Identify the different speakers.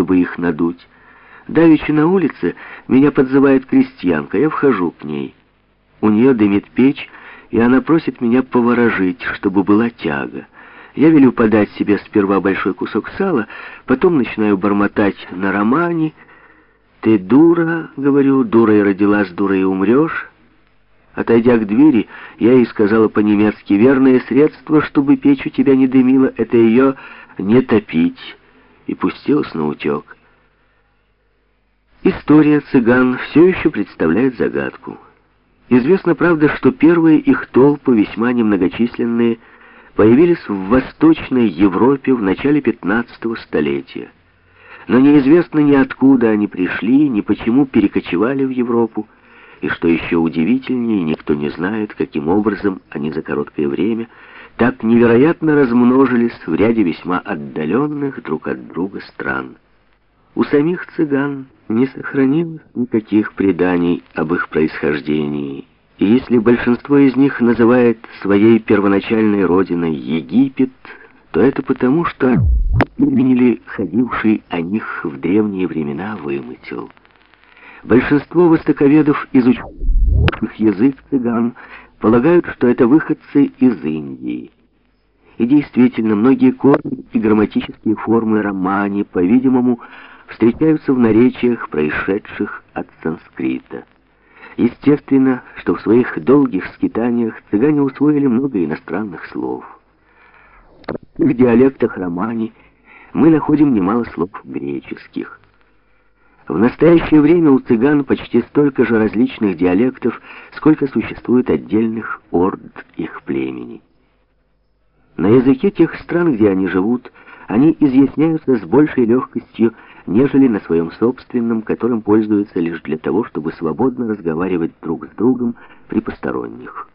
Speaker 1: чтобы их надуть. Давеча на улице меня подзывает крестьянка, я вхожу к ней. У нее дымит печь, и она просит меня поворожить, чтобы была тяга. Я велю подать себе сперва большой кусок сала, потом начинаю бормотать на романе. «Ты дура», — говорю, — «дурой родилась, дурой умрешь». Отойдя к двери, я ей сказала по-немецки, «Верное средство, чтобы печь у тебя не дымила, это ее не топить», и пустилась на утек. История цыган все еще представляет загадку. Известно, правда, что первые их толпы, весьма немногочисленные, появились в Восточной Европе в начале 15 столетия. Но неизвестно ни откуда они пришли, ни почему перекочевали в Европу, и, что еще удивительнее, никто не знает, каким образом они за короткое время так невероятно размножились в ряде весьма отдаленных друг от друга стран. У самих цыган не сохранилось никаких преданий об их происхождении, и если большинство из них называет своей первоначальной родиной Египет, то это потому, что применили ходивший о них в древние времена вымысел. Большинство востоковедов, изучавших язык цыган, полагают, что это выходцы из Индии. И действительно, многие корни и грамматические формы романи, по-видимому, встречаются в наречиях, происшедших от санскрита. Естественно, что в своих долгих скитаниях цыгане усвоили много иностранных слов. В диалектах романи мы находим немало слов греческих. В настоящее время у цыган почти столько же различных диалектов, сколько существует отдельных орд их племени. На языке тех стран, где они живут, они изъясняются с большей легкостью, нежели на своем собственном, которым пользуются лишь для того, чтобы свободно разговаривать друг с другом при посторонних.